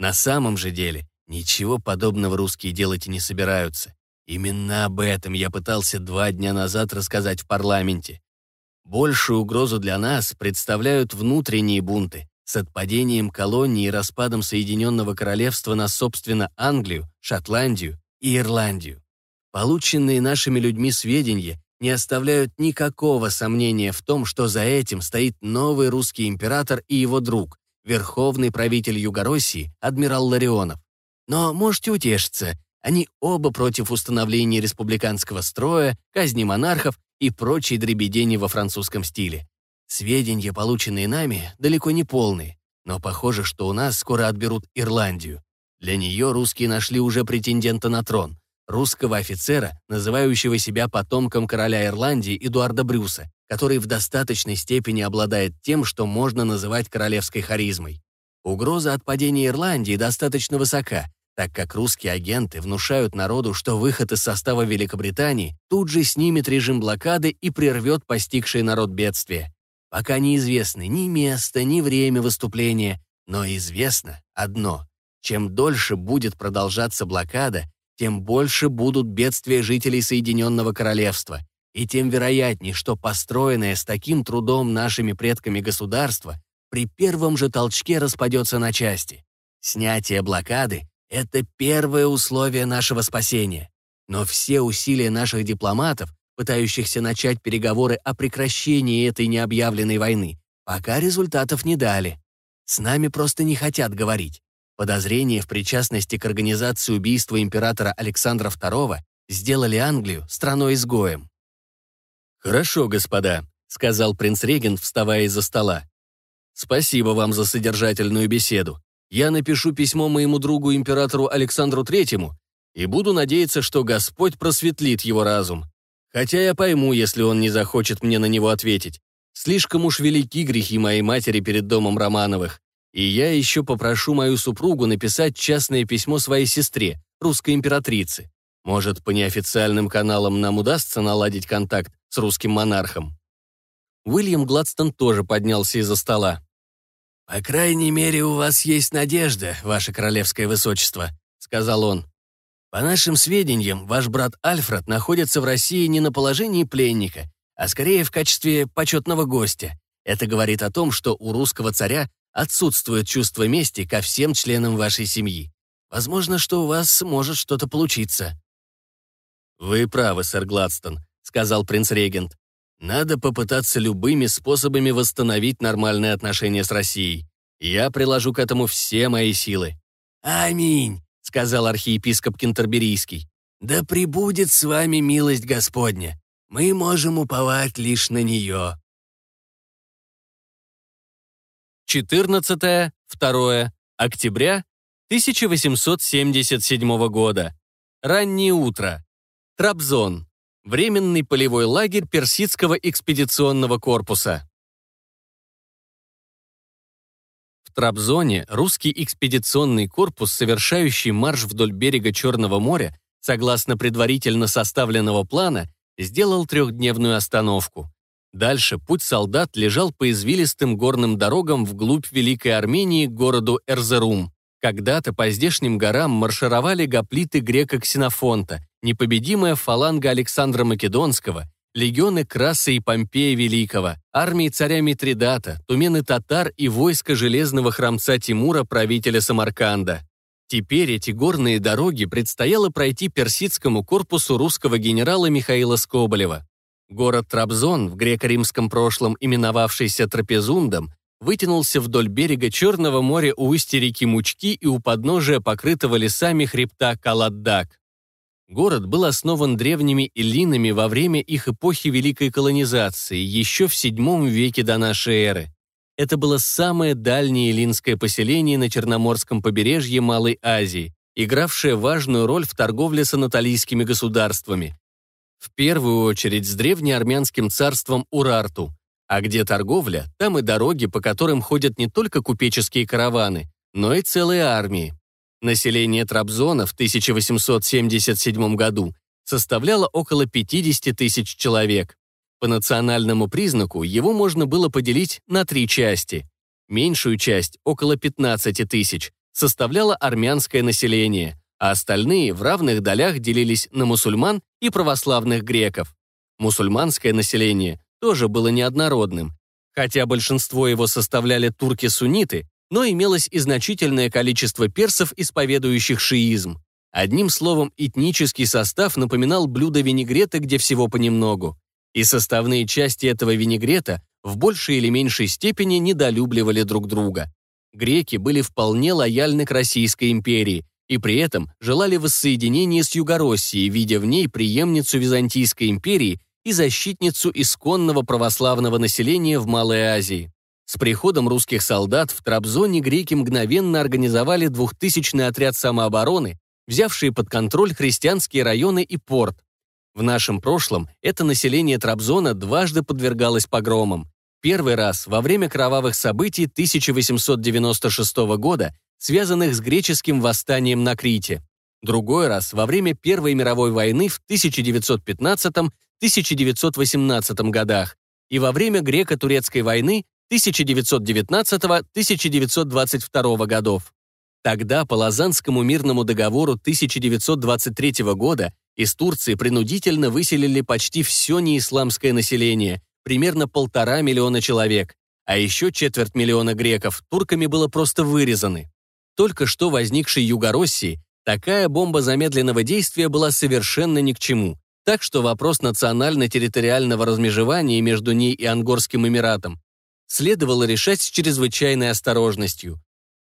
На самом же деле, ничего подобного русские делать и не собираются. Именно об этом я пытался два дня назад рассказать в парламенте. Большую угрозу для нас представляют внутренние бунты с отпадением колонии и распадом Соединенного Королевства на, собственно, Англию, Шотландию и Ирландию. Полученные нашими людьми сведения не оставляют никакого сомнения в том, что за этим стоит новый русский император и его друг, верховный правитель Югороссии, адмирал Ларионов. Но можете утешиться, они оба против установления республиканского строя, казни монархов и прочей дребедени во французском стиле. Сведения, полученные нами, далеко не полные, но похоже, что у нас скоро отберут Ирландию. Для нее русские нашли уже претендента на трон, русского офицера, называющего себя потомком короля Ирландии Эдуарда Брюса, который в достаточной степени обладает тем, что можно называть королевской харизмой. Угроза от падения Ирландии достаточно высока, так как русские агенты внушают народу, что выход из состава Великобритании тут же снимет режим блокады и прервет постигший народ бедствие. Пока неизвестны ни место, ни время выступления, но известно одно. Чем дольше будет продолжаться блокада, тем больше будут бедствия жителей Соединенного Королевства, и тем вероятнее, что построенное с таким трудом нашими предками государство при первом же толчке распадется на части. Снятие блокады — это первое условие нашего спасения. Но все усилия наших дипломатов, пытающихся начать переговоры о прекращении этой необъявленной войны, пока результатов не дали. С нами просто не хотят говорить. Подозрения в причастности к организации убийства императора Александра II сделали Англию страной-изгоем. «Хорошо, господа», — сказал принц-регент, вставая из-за стола. «Спасибо вам за содержательную беседу. Я напишу письмо моему другу императору Александру Третьему и буду надеяться, что Господь просветлит его разум. Хотя я пойму, если он не захочет мне на него ответить. Слишком уж велики грехи моей матери перед домом Романовых. И я еще попрошу мою супругу написать частное письмо своей сестре, русской императрице. Может, по неофициальным каналам нам удастся наладить контакт с русским монархом. Уильям Гладстон тоже поднялся из-за стола. «По крайней мере, у вас есть надежда, ваше королевское высочество», — сказал он. «По нашим сведениям, ваш брат Альфред находится в России не на положении пленника, а скорее в качестве почетного гостя. Это говорит о том, что у русского царя отсутствует чувство мести ко всем членам вашей семьи. Возможно, что у вас может что-то получиться». «Вы правы, сэр Гладстон», — сказал принц-регент. «Надо попытаться любыми способами восстановить нормальные отношения с Россией. Я приложу к этому все мои силы». «Аминь», — сказал архиепископ Кентерберийский. «Да пребудет с вами милость Господня. Мы можем уповать лишь на нее». 14-2 октября 1877 года. Раннее утро. Трабзон. Временный полевой лагерь Персидского экспедиционного корпуса. В Трабзоне русский экспедиционный корпус, совершающий марш вдоль берега Черного моря, согласно предварительно составленного плана, сделал трехдневную остановку. Дальше путь солдат лежал по извилистым горным дорогам вглубь Великой Армении к городу Эрзерум. Когда-то по здешним горам маршировали гоплиты грека Ксенофонта, непобедимая фаланга Александра Македонского, легионы Краса и Помпея Великого, армии царя Митридата, тумены татар и войско железного храмца Тимура, правителя Самарканда. Теперь эти горные дороги предстояло пройти персидскому корпусу русского генерала Михаила Скоболева. Город Трабзон, в греко-римском прошлом именовавшийся Трапезундом, вытянулся вдоль берега Черного моря у устья реки Мучки и у подножия покрытого лесами хребта Каладдак. Город был основан древними эллинами во время их эпохи великой колонизации, еще в VII веке до нашей эры. Это было самое дальнее эллинское поселение на Черноморском побережье Малой Азии, игравшее важную роль в торговле с анатолийскими государствами, в первую очередь с древнеармянским царством Урарту. А где торговля, там и дороги, по которым ходят не только купеческие караваны, но и целые армии. Население Трабзона в 1877 году составляло около 50 тысяч человек. По национальному признаку его можно было поделить на три части. Меньшую часть, около 15 тысяч, составляло армянское население, а остальные в равных долях делились на мусульман и православных греков. Мусульманское население тоже было неоднородным, хотя большинство его составляли турки-сунниты, но имелось и значительное количество персов, исповедующих шиизм. Одним словом, этнический состав напоминал блюдо винегрета, где всего понемногу. И составные части этого винегрета в большей или меньшей степени недолюбливали друг друга. Греки были вполне лояльны к Российской империи, и при этом желали воссоединения с Югороссией, видя в ней преемницу Византийской империи и защитницу исконного православного населения в Малой Азии. С приходом русских солдат в Трабзоне греки мгновенно организовали двухтысячный отряд самообороны, взявший под контроль христианские районы и порт. В нашем прошлом это население Трабзона дважды подвергалось погромам. Первый раз во время кровавых событий 1896 года, связанных с греческим восстанием на Крите. Другой раз во время Первой мировой войны в 1915-1918 годах и во время греко-турецкой войны 1919-1922 годов. Тогда по Лозаннскому мирному договору 1923 года из Турции принудительно выселили почти все неисламское население, примерно полтора миллиона человек, а еще четверть миллиона греков турками было просто вырезаны. Только что возникшей Югороссии такая бомба замедленного действия была совершенно ни к чему, так что вопрос национально-территориального размежевания между ней и Ангорским Эмиратом следовало решать с чрезвычайной осторожностью.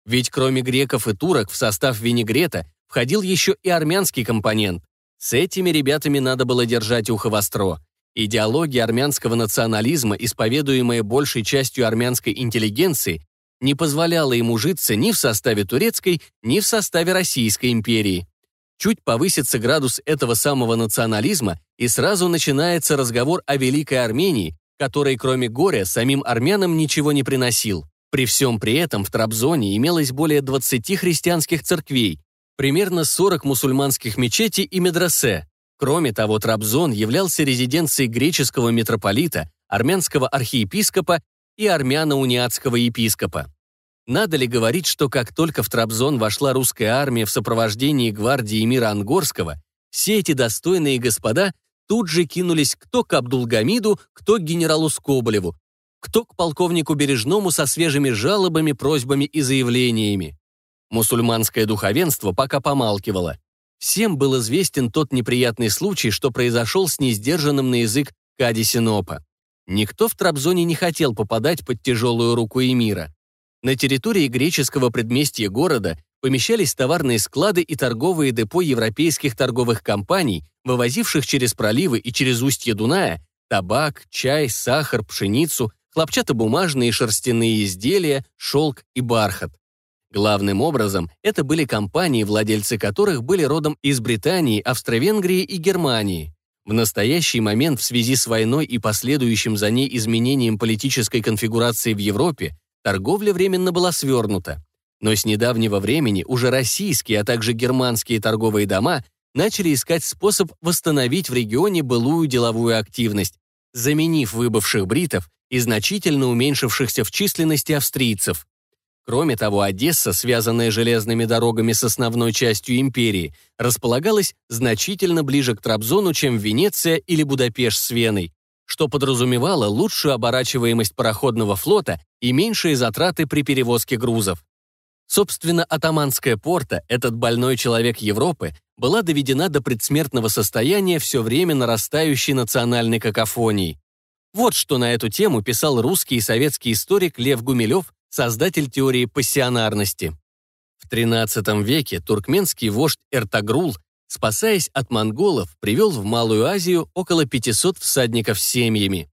Ведь кроме греков и турок в состав винегрета входил еще и армянский компонент. С этими ребятами надо было держать ухо востро. Идеология армянского национализма, исповедуемая большей частью армянской интеллигенции, не позволяла ему житься ни в составе турецкой, ни в составе Российской империи. Чуть повысится градус этого самого национализма, и сразу начинается разговор о Великой Армении, который, кроме горя, самим армянам ничего не приносил. При всем при этом в Трабзоне имелось более 20 христианских церквей, примерно 40 мусульманских мечетей и медресе. Кроме того, Трабзон являлся резиденцией греческого митрополита, армянского архиепископа и армяно-униатского епископа. Надо ли говорить, что как только в Трабзон вошла русская армия в сопровождении гвардии мира Ангорского, все эти достойные господа тут же кинулись кто к Абдулгамиду, кто к генералу Скоболеву, кто к полковнику Бережному со свежими жалобами, просьбами и заявлениями. Мусульманское духовенство пока помалкивало. Всем был известен тот неприятный случай, что произошел с несдержанным на язык Кади Синопа. Никто в Трабзоне не хотел попадать под тяжелую руку эмира. На территории греческого предместья города помещались товарные склады и торговые депо европейских торговых компаний, вывозивших через проливы и через устье Дуная табак, чай, сахар, пшеницу, хлопчатобумажные и шерстяные изделия, шелк и бархат. Главным образом, это были компании, владельцы которых были родом из Британии, Австро-Венгрии и Германии. В настоящий момент в связи с войной и последующим за ней изменением политической конфигурации в Европе торговля временно была свернута. Но с недавнего времени уже российские, а также германские торговые дома начали искать способ восстановить в регионе былую деловую активность, заменив выбывших бритов и значительно уменьшившихся в численности австрийцев. Кроме того, Одесса, связанная железными дорогами с основной частью империи, располагалась значительно ближе к Трабзону, чем Венеция или Будапешт с Веной, что подразумевало лучшую оборачиваемость пароходного флота и меньшие затраты при перевозке грузов. Собственно, атаманская порта, этот больной человек Европы, была доведена до предсмертного состояния все время нарастающей национальной какофонии. Вот что на эту тему писал русский и советский историк Лев Гумилев, создатель теории пассионарности. В XIII веке туркменский вождь Эртагрул, спасаясь от монголов, привел в Малую Азию около 500 всадников с семьями.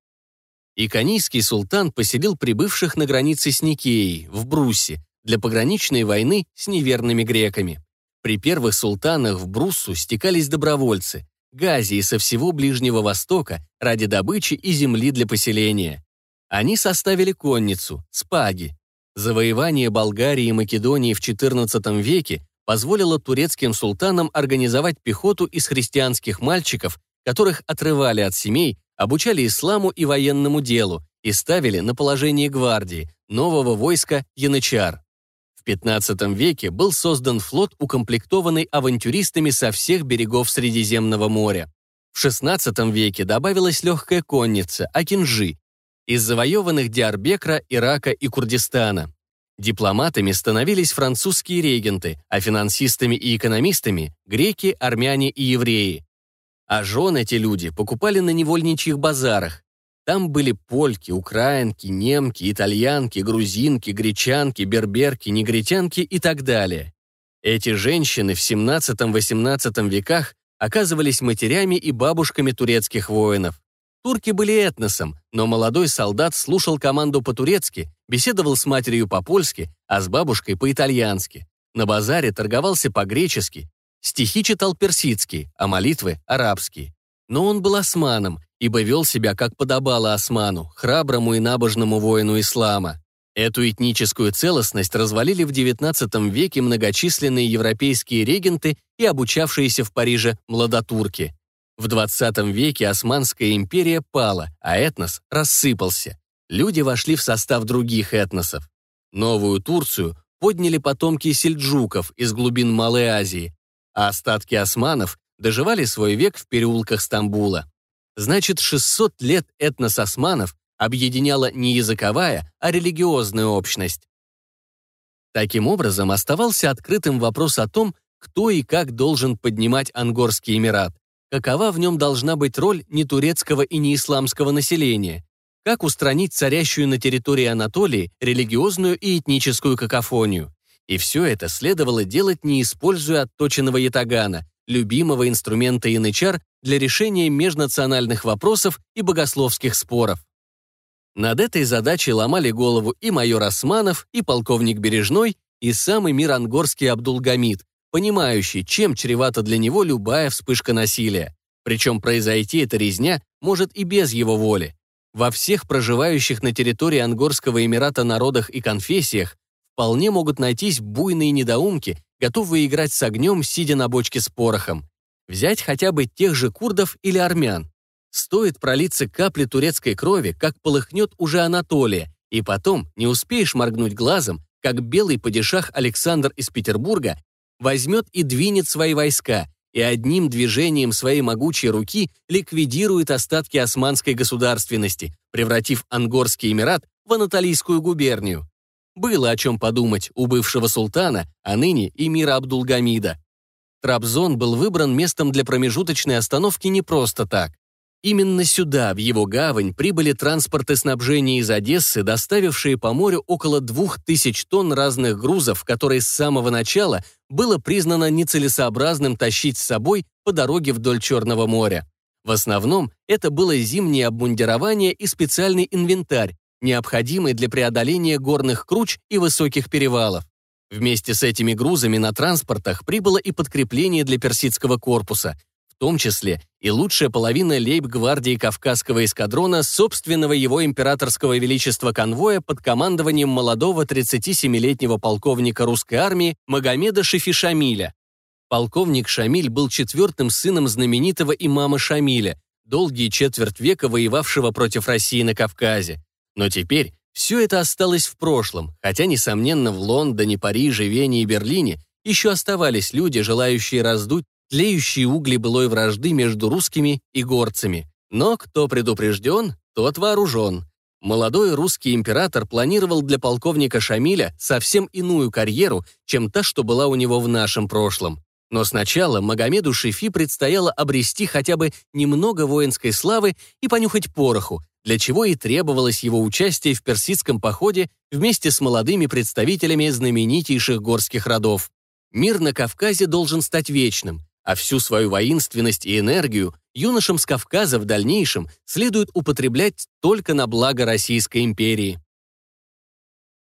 Иконийский султан поселил прибывших на границе с Никеей, в Брусе, для пограничной войны с неверными греками. При первых султанах в Бруссу стекались добровольцы, Газии со всего Ближнего Востока ради добычи и земли для поселения. Они составили конницу, спаги. Завоевание Болгарии и Македонии в XIV веке позволило турецким султанам организовать пехоту из христианских мальчиков, которых отрывали от семей, обучали исламу и военному делу и ставили на положение гвардии, нового войска Янычар. В XV веке был создан флот, укомплектованный авантюристами со всех берегов Средиземного моря. В XVI веке добавилась легкая конница, Акинжи, из завоеванных Диарбекра, Ирака и Курдистана. Дипломатами становились французские регенты, а финансистами и экономистами – греки, армяне и евреи. А жен эти люди покупали на невольничьих базарах. Там были польки, украинки, немки, итальянки, грузинки, гречанки, берберки, негритянки и так далее. Эти женщины в 17-18 веках оказывались матерями и бабушками турецких воинов. Турки были этносом, но молодой солдат слушал команду по-турецки, беседовал с матерью по-польски, а с бабушкой по-итальянски. На базаре торговался по-гречески, стихи читал персидский, а молитвы — арабские. Но он был османом, ибо вел себя как подобало осману, храброму и набожному воину ислама. Эту этническую целостность развалили в XIX веке многочисленные европейские регенты и обучавшиеся в Париже младотурки. В 20 веке Османская империя пала, а этнос рассыпался. Люди вошли в состав других этносов. Новую Турцию подняли потомки сельджуков из глубин Малой Азии, а остатки османов доживали свой век в переулках Стамбула. Значит, 600 лет этнос османов объединяла не языковая, а религиозная общность. Таким образом, оставался открытым вопрос о том, кто и как должен поднимать Ангорский Эмират какова в нем должна быть роль не турецкого и не исламского населения, как устранить царящую на территории Анатолии религиозную и этническую какофонию. И все это следовало делать, не используя отточенного ятагана, любимого инструмента янычар для решения межнациональных вопросов и богословских споров. Над этой задачей ломали голову и майор Османов, и полковник Бережной, и самый мир ангорский Абдулгамид, понимающий, чем чревата для него любая вспышка насилия. Причем произойти эта резня может и без его воли. Во всех проживающих на территории Ангорского Эмирата народах и конфессиях вполне могут найтись буйные недоумки, готовые играть с огнем, сидя на бочке с порохом. Взять хотя бы тех же курдов или армян. Стоит пролиться капли турецкой крови, как полыхнет уже Анатолия, и потом не успеешь моргнуть глазом, как белый падишах Александр из Петербурга возьмет и двинет свои войска, и одним движением своей могучей руки ликвидирует остатки османской государственности, превратив Ангорский Эмират в Анатолийскую губернию. Было о чем подумать у бывшего султана, а ныне эмира Абдулгамида. Трабзон был выбран местом для промежуточной остановки не просто так. Именно сюда, в его гавань, прибыли транспорты снабжения из Одессы, доставившие по морю около двух тысяч тонн разных грузов, которые с самого начала было признано нецелесообразным тащить с собой по дороге вдоль Черного моря. В основном это было зимнее обмундирование и специальный инвентарь, необходимый для преодоления горных круч и высоких перевалов. Вместе с этими грузами на транспортах прибыло и подкрепление для персидского корпуса, в том числе и лучшая половина лейб-гвардии Кавказского эскадрона собственного его императорского величества конвоя под командованием молодого 37-летнего полковника русской армии Магомеда Шефи Полковник Шамиль был четвертым сыном знаменитого имама Шамиля, долгие четверть века воевавшего против России на Кавказе. Но теперь все это осталось в прошлом, хотя, несомненно, в Лондоне, Париже, Вене и Берлине еще оставались люди, желающие раздуть тлеющие угли былой вражды между русскими и горцами. Но кто предупрежден, тот вооружен. Молодой русский император планировал для полковника Шамиля совсем иную карьеру, чем та, что была у него в нашем прошлом. Но сначала Магомеду Шефи предстояло обрести хотя бы немного воинской славы и понюхать пороху, для чего и требовалось его участие в персидском походе вместе с молодыми представителями знаменитейших горских родов. Мир на Кавказе должен стать вечным, а всю свою воинственность и энергию юношам с Кавказа в дальнейшем следует употреблять только на благо Российской империи.